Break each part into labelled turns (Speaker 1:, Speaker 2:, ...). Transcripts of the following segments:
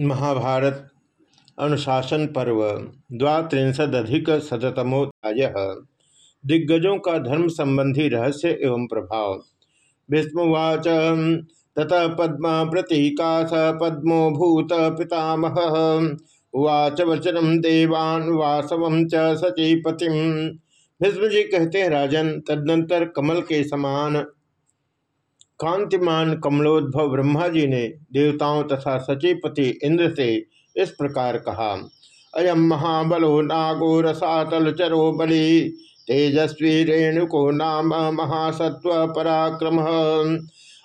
Speaker 1: महाभारत, अनुशासन पर्व, द्वात्रिंशदधिक शतमोध्याय दिग्गजों का धर्म संबंधी रहस्य एवं प्रभाव। भीष्मवाच ततः पद्म प्रतीकाश पद्मो भूत पितामह। उवाच वचनम देवान वासव च सचीपतिम भीष्म जी कहते हैं, राजन, तदनंतर कमल के समान कांतिमान कमलोद्भव ब्रह्मा जी ने देवताओं तथा सचिपति इंद्र से इस प्रकार कहा अयम महाबलो नागो रसातल चरो बलि, तेजस्वी रेणुको नाम महासत्व पराक्रम।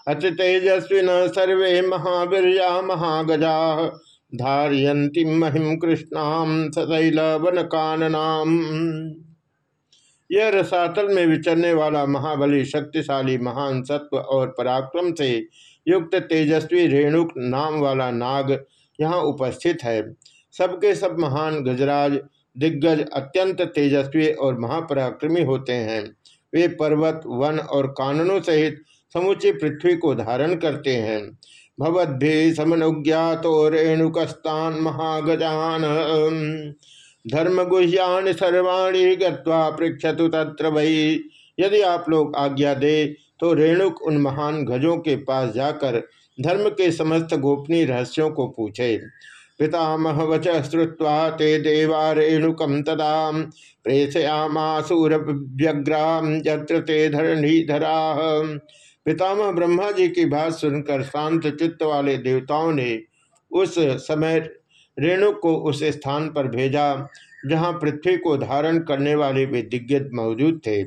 Speaker 1: अति तेजस्विन सर्वे महावीरिया महागजा धारियंती महिम कृष्णाम सतैल वन काननाम यह रसातल में विचरने वाला महाबली, शक्तिशाली, महान सत्व और पराक्रम से युक्त तेजस्वी रेणुक नाम वाला नाग यहाँ उपस्थित है। सबके सब महान गजराज, दिग्गज अत्यंत तेजस्वी और महापराक्रमी होते हैं। वे पर्वत, वन और काननों सहित समुचे पृथ्वी को धारण करते हैं। भवद्भि समनुज्ञातो रेणुकस्तान महागजान धर्म गुह्यान सर्वाणी गत्वा पृक्षतु तत्र वही यदि आप लोग आज्ञा दे तो रेणुक उन महान गजों के पास जाकर धर्म के समस्त गोपनीय रहस्यों को पूछे। पितामह वच श्रुवा ते देवा रेणुकम तदा प्रेषयामासूर व्यग्राम यत्र ते धरणीधरा। पितामह ब्रह्मा जी की बात सुनकर शांत चित्त वाले देवताओं ने उस समय रेणु को उस स्थान पर भेजा, जहाँ पृथ्वी को धारण करने वाले वे दिग्गज मौजूद थे।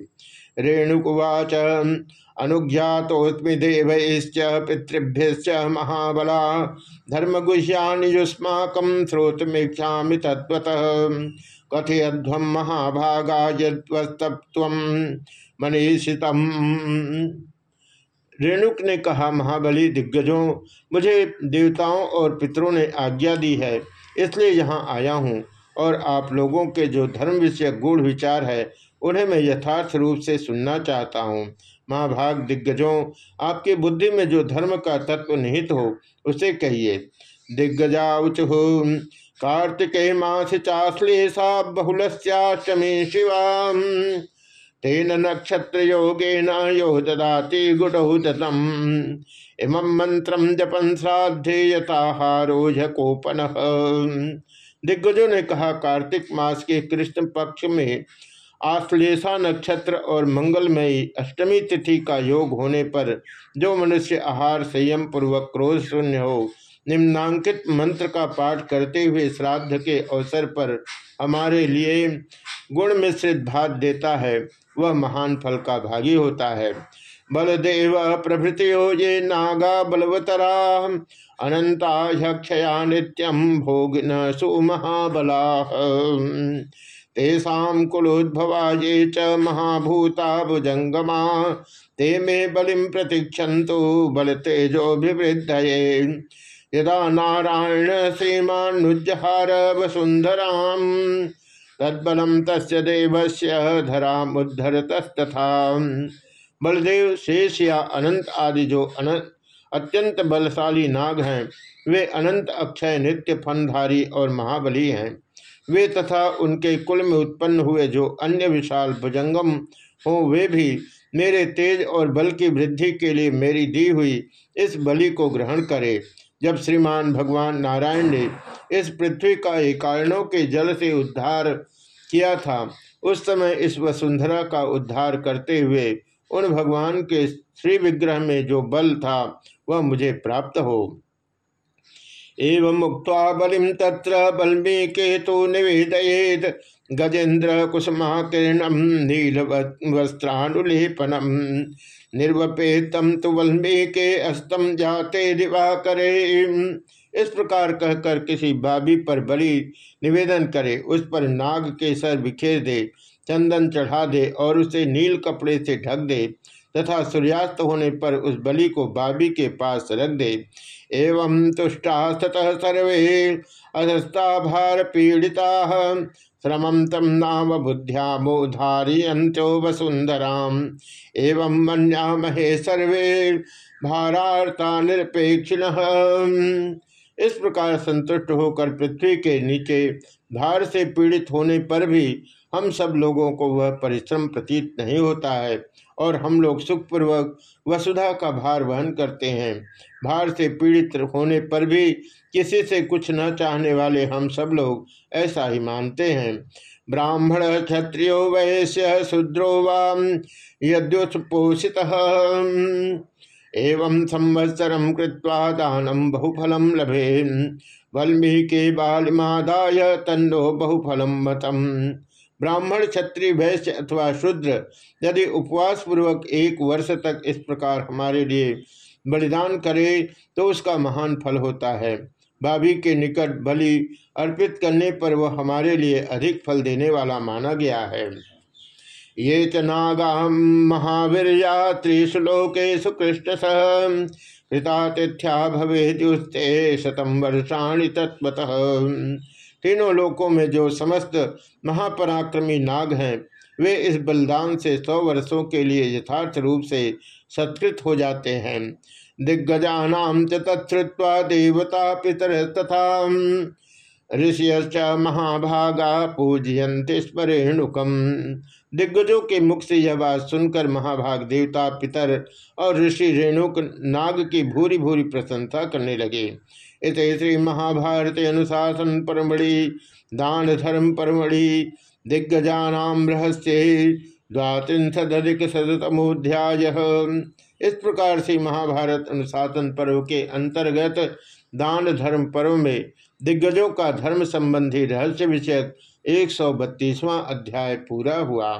Speaker 1: रेणुकुवाच अनुज्ञातोस्मी देव पितृभ्य महाबला, धर्मगुह्यान युष्माक श्रोतमीक्षा तत्वतः कथयध्वम महाभागा मनीषितम। रेणुक ने कहा, महाबली दिग्गजों, मुझे देवताओं और पितरों ने आज्ञा दी है। इसलिए यहाँ आया हूँ और आप लोगों के जो धर्म विषय गूढ़ विचार है, उन्हें मैं यथार्थ रूप से सुनना चाहता हूँ। महाभाग दिग्गजों, आपकी बुद्धि में जो धर्म का तत्व निहित हो, उसे कहिए। दिग्गजाउच हो कार्तिकेय मास चाश्लेषा बहुलश्चाष्टमी शिवा तेन नक्षत्र योगेन यो ददाति गुडहुदतम। इम मंत्र जपन श्राद्धे यथाहारोज कोपन दिग्गजों ने कहा, कार्तिक मास के कृष्ण पक्ष में आश्लेषा नक्षत्र और मंगलमयी अष्टमी तिथि का योग होने पर जो मनुष्य आहार संयम पूर्वक क्रोध शून्य हो, निम्नांकित मंत्र का पाठ करते हुए श्राद्ध के अवसर पर हमारे लिए गुण मिश्रित भात देता है। वह महान फल का भागी होता है। बलदेव प्रभृतियो ये नागा बलवतरा। अनंता नित्यम भोगिन सुमहाबला। तेषा कुलोद्भवा ये च महाभूता भुजंगमा ते मे बलिम प्रतीक्षन्तु बल तेजोभिवृद्ध यदा नारायण श्रीमानुजहार वसुंधरा तद्बलम तस्य देवस्य धरामुद्धरतस्तथा बलदेव शेष या अनंत आदि जो अनंत अत्यंत बलशाली नाग हैं, वे अनंत अक्षय नित्य फनधारी और महाबली हैं। वे तथा उनके कुल में उत्पन्न हुए जो अन्य विशाल भुजंगम हो, वे भी मेरे तेज और बल की वृद्धि के लिए मेरी दी हुई इस बलि को ग्रहण करे। जब श्रीमान भगवान नारायण ने इस पृथ्वी का एकारणों के जल से उद्धार किया था, उस समय इस वसुंधरा का उद्धार करते हुए उन भगवान के श्री विग्रह में जो बल था, वह मुझे प्राप्त हो। एवं मुक्त बलिम तत्र बल्मी केतु निवेदयेत गजेन्द्र कुसुमाकीर्णम नील वस्त्रानुलेपनम निर्वपेतम तो के अस्तम जाते दिवा करे इस प्रकार कहकर किसी बाबी पर बलि निवेदन करे, उस पर नाग के सर बिखेर दे, चंदन चढ़ा दे और उसे नील कपड़े से ढक दे। तथा सूर्यास्त होने पर उस बलि को बाबी के पास रख दे। एवं तुष्टा ततः सर्वे अधस्ता भार पीड़िता। श्रमम तम नाम बुद्ध्यामोधारियंतो वसुंधरा एवं मन्यामहे सर्वे भारार्ता निरपेक्षिण। इस प्रकार संतुष्ट होकर पृथ्वी के नीचे भार से पीड़ित होने पर भी हम सब लोगों को वह परिश्रम प्रतीत नहीं होता है। और हम लोग सुखपूर्वक वसुधा का भार वहन करते हैं। भार से पीड़ित होने पर भी किसी से कुछ न चाहने वाले हम सब लोग ऐसा ही मानते हैं। ब्राह्मण क्षत्रियो वैश्य शूद्रो वाम यद्योत्पोषित। एवं संवत्सरम कृत्वा दानम बहुफलम लभे। वल्मीके बालिमादाय तन्नो बहुफलम मतम ब्राह्मण क्षत्रिय वैश्य अथवा शूद्र, यदि उपवास पूर्वक एक वर्ष तक इस प्रकार हमारे लिए बलिदान करे तो उसका महान फल होता है। भाभी के निकट बलि अर्पित करने पर वह हमारे लिए अधिक फल देने वाला माना गया है। ये च नागा महावीरिया त्रिश्लोकेशु कृष्ण कृतातिथ्या भवेद्युस्ते शतम वर्षाणी तत्वतः तीनों लोकों में जो समस्त महापराक्रमी नाग हैं, वे इस बलिदान से सौ वर्षों के लिए यथार्थ रूप से सत्कृत हो जाते हैं। दिग्गजानाम च तत्वा देवता पितर तथा ऋषिय महाभागा पूजयंत स्मरेणुकम। दिग्गजों के मुख से यह बात सुनकर महाभाग देवता पितर और ऋषि रेणुक नाग की भूरी भूरी प्रशंसा करने लगे। इत श्री महाभारत अनुशासन परमढ़ि, दान धर्म परमढ़ि, दिग्गजानाम रहस्य द्वांशदिक शतमोध्याय इस प्रकार से महाभारत अनुशासन पर्व के अंतर्गत दान धर्म पर्व में दिग्गजों का धर्म संबंधी रहस्य विषयक एक सौ बत्तीसवां अध्याय पूरा हुआ।